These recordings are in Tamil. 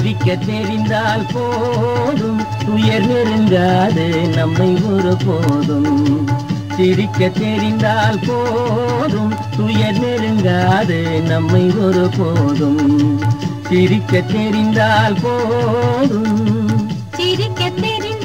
தெரிந்தால் போதும். உயர் நெருங்காது நம்மை ஒரு போதும் சிரிக்க தெரிந்தால் போதும். துயர் நெருங்காது நம்மை ஒரு போதும் சிரிக்க தெரிந்தால் போதும். சிரிக்க தெரிந்தால்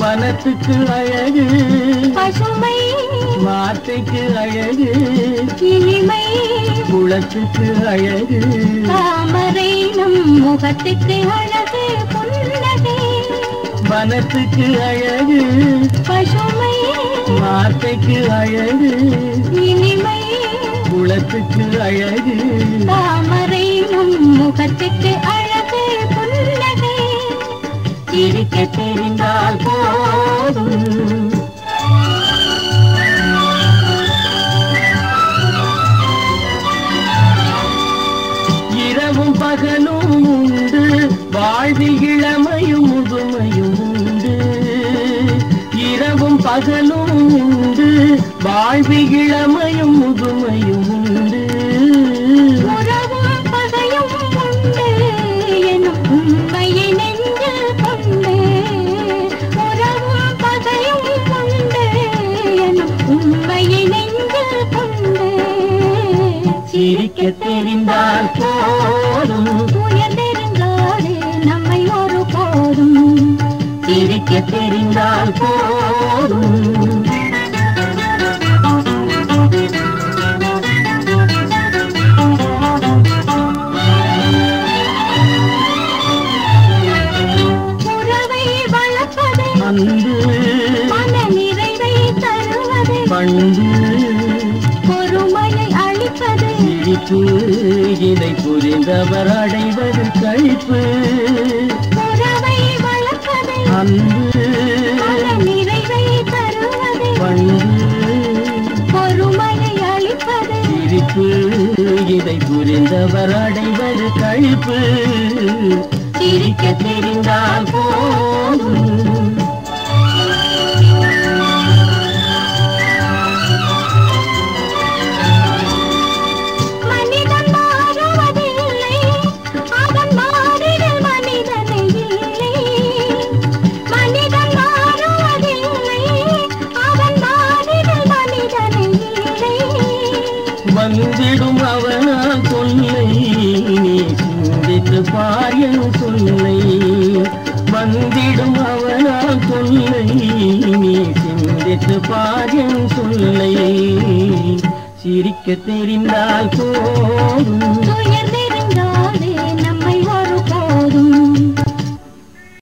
வனத்துக்கு அழகு பசுமை வார்த்தைக்கு அழகு இனிமை குளத்துக்கு அழகு. தாமரை நம் முகத்துக்கு அழகு வனத்துக்கு அழகு. பசுமை வார்த்தைக்கு அழகு. இனிமை குளத்துக்கு அழகு. தாமரை முகத்துக்கு அழகு புன்னகை சிரிக்க தெரிந்தால் போதும். இரவும் பகலும் உண்டு. வாழ்வில் இளமையும் முதுமையும் உண்டு. இரவும் பகலும் உண்டு. வாழ்வில் இளமையும் முதுமையும் உண்டு. சிரிக்க தெரிந்தால் போதும். துயர் நெருங்காது நம்மை ஒரு போதும். சிரிக்க தெரிந்தால் போதும். பண்பு. சிரிப்பு இதை புரிந்தவர் அடைவது கழிப்பு. அன்பு. சிரிப்பு. இதை புரிந்தவர் அடைவது கழிப்பு. சிரிக்க தெரிந்தால் போதும். பார் என் சொல்லை வந்திடும் அவனால் தொல்லை நீ சிந்தித்து பார் என் சொல்லை. சிரிக்க தெரிந்தால் போதும்.